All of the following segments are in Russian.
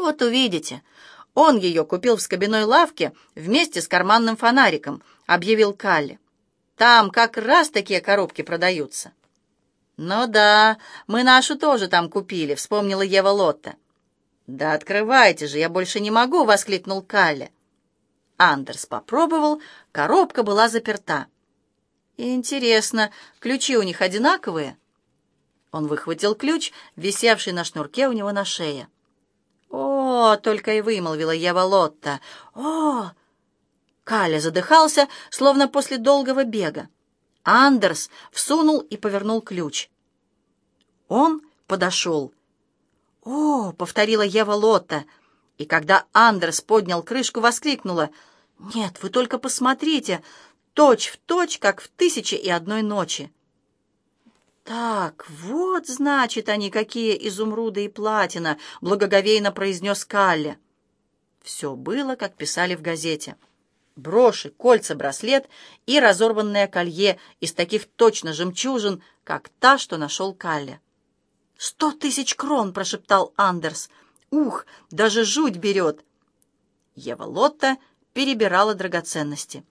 «Вот увидите. Он ее купил в скобяной лавке вместе с карманным фонариком», — объявил Калли. «Там как раз такие коробки продаются». «Ну да, мы нашу тоже там купили», — вспомнила Ева Лотта. «Да открывайте же, я больше не могу!» — воскликнул Калли. Андерс попробовал, коробка была заперта. «Интересно, ключи у них одинаковые?» Он выхватил ключ, висевший на шнурке у него на шее. «О!» — только и вымолвила Ева Лотта. «О!» Каля задыхался, словно после долгого бега. Андерс всунул и повернул ключ. Он подошел. «О!» — повторила Ева Лотта. И когда Андерс поднял крышку, воскликнула. «Нет, вы только посмотрите! Точь в точь, как в «Тысяче и одной ночи». «Так, вот, значит, они какие изумруды и платина!» — благоговейно произнес Калли. Все было, как писали в газете. Броши, кольца, браслет и разорванное колье из таких точно жемчужин, как та, что нашел Калли. «Сто тысяч крон!» — прошептал Андерс. «Ух, даже жуть берет!» Ева Лотта перебирала драгоценности.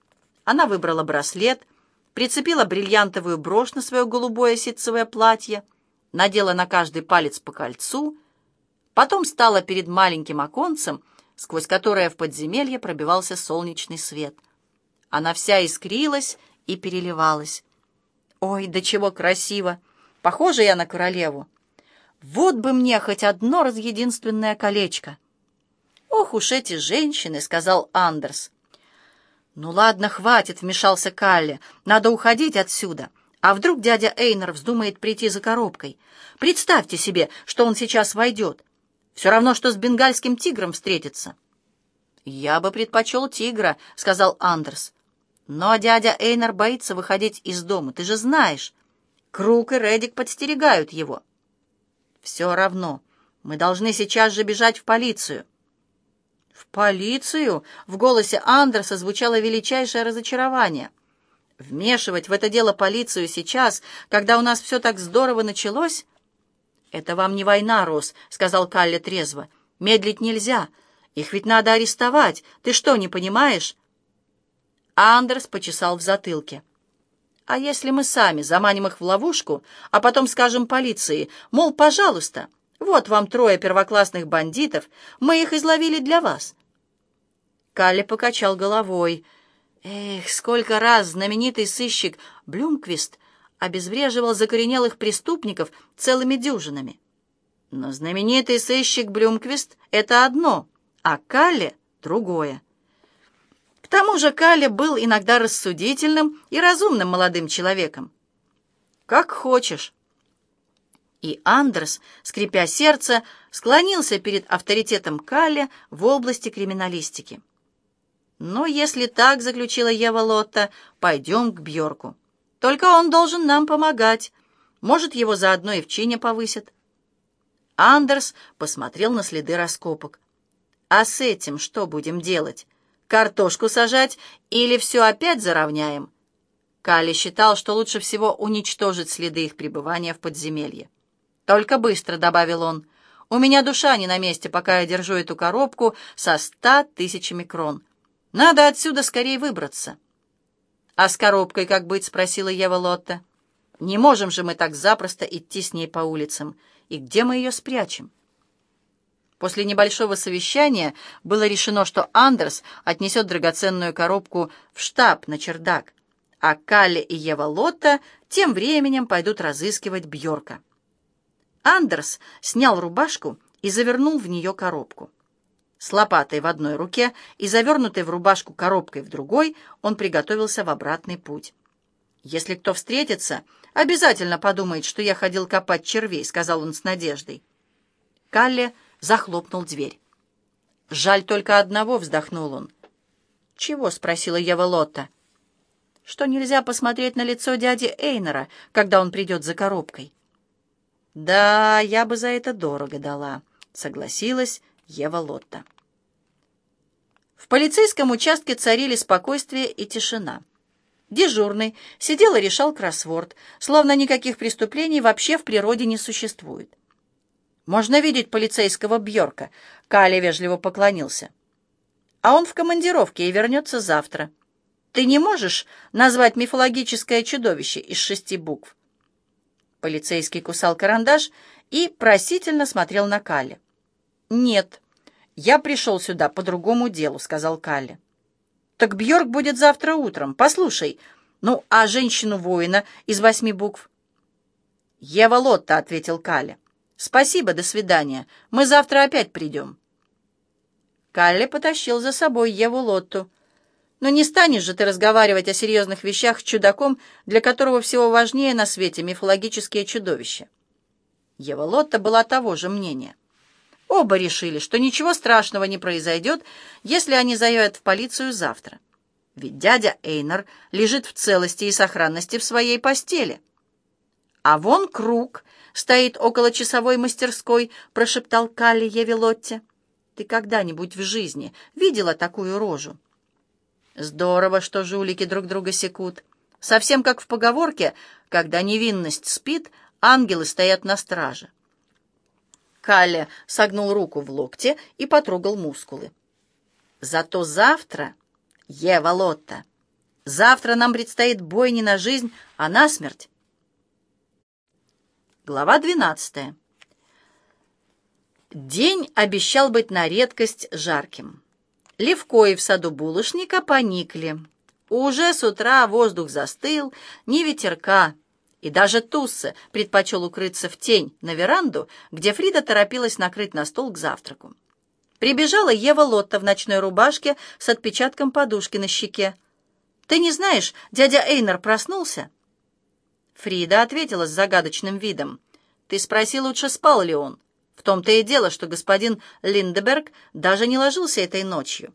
Она выбрала браслет, прицепила бриллиантовую брошь на свое голубое ситцевое платье, надела на каждый палец по кольцу, потом стала перед маленьким оконцем, сквозь которое в подземелье пробивался солнечный свет. Она вся искрилась и переливалась. «Ой, да чего красиво! Похожа я на королеву!» Вот бы мне хоть одно разъединственное колечко. «Ох уж эти женщины!» — сказал Андерс. «Ну ладно, хватит», — вмешался Калли. «Надо уходить отсюда. А вдруг дядя Эйнер вздумает прийти за коробкой? Представьте себе, что он сейчас войдет. Все равно, что с бенгальским тигром встретиться». «Я бы предпочел тигра», — сказал Андерс. «Но дядя Эйнер боится выходить из дома, ты же знаешь. Круг и Редик подстерегают его». «Все равно. Мы должны сейчас же бежать в полицию». «В полицию?» — в голосе Андерса звучало величайшее разочарование. «Вмешивать в это дело полицию сейчас, когда у нас все так здорово началось?» «Это вам не война, Рос», — сказал Калли трезво. «Медлить нельзя. Их ведь надо арестовать. Ты что, не понимаешь?» Андерс почесал в затылке. А если мы сами заманим их в ловушку, а потом скажем полиции, мол, пожалуйста, вот вам трое первоклассных бандитов, мы их изловили для вас?» Калли покачал головой. «Эх, сколько раз знаменитый сыщик Блюмквист обезвреживал закоренелых преступников целыми дюжинами. Но знаменитый сыщик Блюмквист — это одно, а Калли — другое. К тому же Калли был иногда рассудительным и разумным молодым человеком. «Как хочешь». И Андерс, скрипя сердце, склонился перед авторитетом Калли в области криминалистики. «Но если так, — заключила Ева Лотта, — пойдем к Бьорку. Только он должен нам помогать. Может, его заодно и в чине повысят». Андерс посмотрел на следы раскопок. «А с этим что будем делать?» Картошку сажать или все опять заровняем?» Кали считал, что лучше всего уничтожить следы их пребывания в подземелье. «Только быстро», — добавил он, — «у меня душа не на месте, пока я держу эту коробку со ста тысячами крон. Надо отсюда скорее выбраться». «А с коробкой как быть?» — спросила Ева Лотта. «Не можем же мы так запросто идти с ней по улицам. И где мы ее спрячем?» После небольшого совещания было решено, что Андерс отнесет драгоценную коробку в штаб на чердак, а Калли и Ева Лотта тем временем пойдут разыскивать Бьорка. Андерс снял рубашку и завернул в нее коробку. С лопатой в одной руке и завернутой в рубашку коробкой в другой он приготовился в обратный путь. «Если кто встретится, обязательно подумает, что я ходил копать червей», — сказал он с надеждой. Калли захлопнул дверь. «Жаль только одного», — вздохнул он. «Чего?» — спросила Ева Лотта. «Что нельзя посмотреть на лицо дяди Эйнера, когда он придет за коробкой?» «Да, я бы за это дорого дала», — согласилась Ева Лотта. В полицейском участке царили спокойствие и тишина. Дежурный сидел и решал кроссворд, словно никаких преступлений вообще в природе не существует. «Можно видеть полицейского Бьорка?» Калли вежливо поклонился. «А он в командировке и вернется завтра. Ты не можешь назвать мифологическое чудовище из шести букв?» Полицейский кусал карандаш и просительно смотрел на Калли. «Нет, я пришел сюда по другому делу», — сказал Калли. «Так Бьорк будет завтра утром. Послушай, ну, а женщину-воина из восьми букв?» «Ева Лотта», — ответил Калли. «Спасибо, до свидания. Мы завтра опять придем». Калли потащил за собой Еву Лотту. «Но не станешь же ты разговаривать о серьезных вещах с чудаком, для которого всего важнее на свете мифологические чудовища». Ева Лотта была того же мнения. Оба решили, что ничего страшного не произойдет, если они заявят в полицию завтра. Ведь дядя Эйнер лежит в целости и сохранности в своей постели. А вон круг стоит около часовой мастерской», — прошептал Калли Евелотте. «Ты когда-нибудь в жизни видела такую рожу?» «Здорово, что жулики друг друга секут. Совсем как в поговорке, когда невинность спит, ангелы стоят на страже». Калли согнул руку в локте и потрогал мускулы. «Зато завтра, Ева Лотта, завтра нам предстоит бой не на жизнь, а на смерть». Глава 12. День обещал быть на редкость жарким. Левкои в саду булочника поникли. Уже с утра воздух застыл, ни ветерка, и даже Туссе предпочел укрыться в тень на веранду, где Фрида торопилась накрыть на стол к завтраку. Прибежала Ева Лотта в ночной рубашке с отпечатком подушки на щеке. «Ты не знаешь, дядя Эйнер проснулся?» Фрида ответила с загадочным видом. «Ты спроси лучше, спал ли он. В том-то и дело, что господин Линдеберг даже не ложился этой ночью».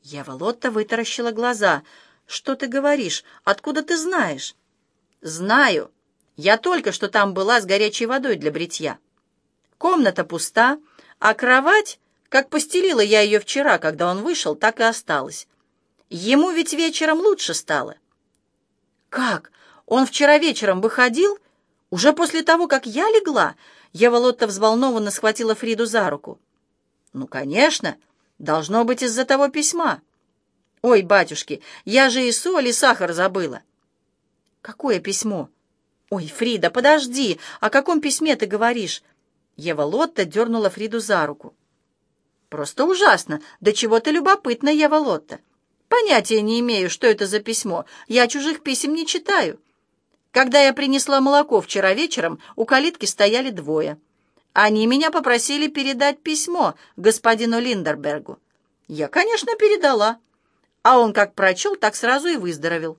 Ева Лотта вытаращила глаза. «Что ты говоришь? Откуда ты знаешь?» «Знаю. Я только что там была с горячей водой для бритья. Комната пуста, а кровать, как постелила я ее вчера, когда он вышел, так и осталась. Ему ведь вечером лучше стало». «Как? Он вчера вечером выходил? Уже после того, как я легла?» Ева Лотта взволнованно схватила Фриду за руку. «Ну, конечно. Должно быть из-за того письма. Ой, батюшки, я же и соль, и сахар забыла». «Какое письмо?» «Ой, Фрида, подожди! О каком письме ты говоришь?» Ева Лотта дернула Фриду за руку. «Просто ужасно! До чего ты любопытна, Ева Лотта! Понятия не имею, что это за письмо. Я чужих писем не читаю. Когда я принесла молоко вчера вечером, у калитки стояли двое. Они меня попросили передать письмо господину Линдербергу. Я, конечно, передала. А он как прочел, так сразу и выздоровел.